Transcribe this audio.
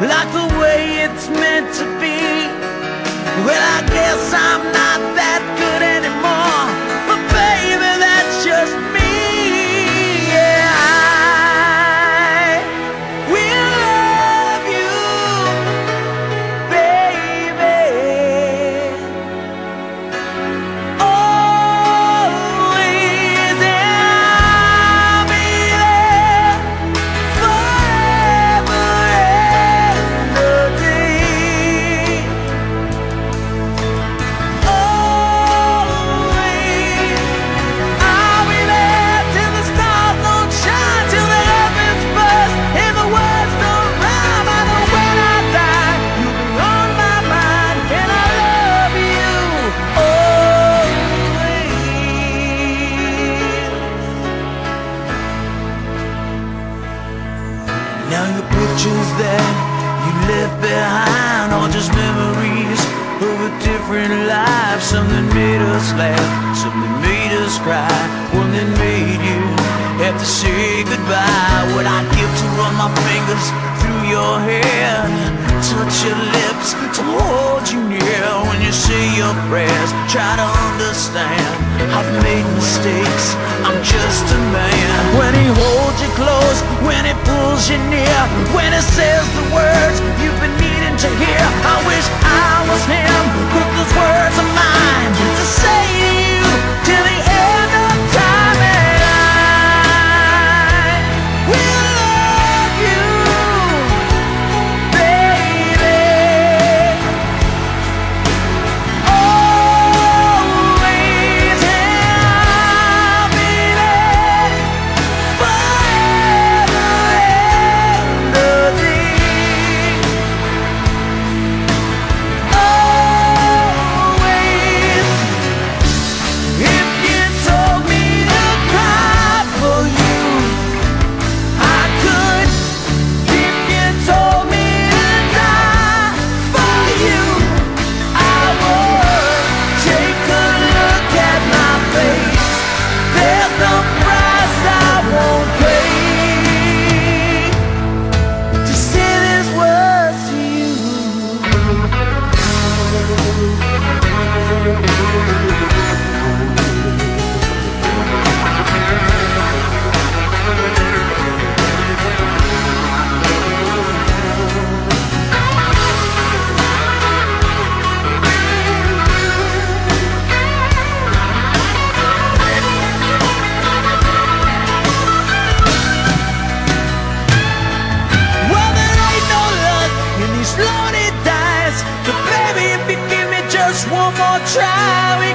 like the way it's meant Now your pictures that you left behind are just memories of a different life. Something made us laugh, something made us cry, one that made you have to say goodbye. What I give to run my fingers through your hair, touch your lips to hold you near when you say your prayers. Try to understand, I've made mistakes. I'm just a man. When he holds you near, when it says the words you've been needing to hear. I wish I was him, just one more try.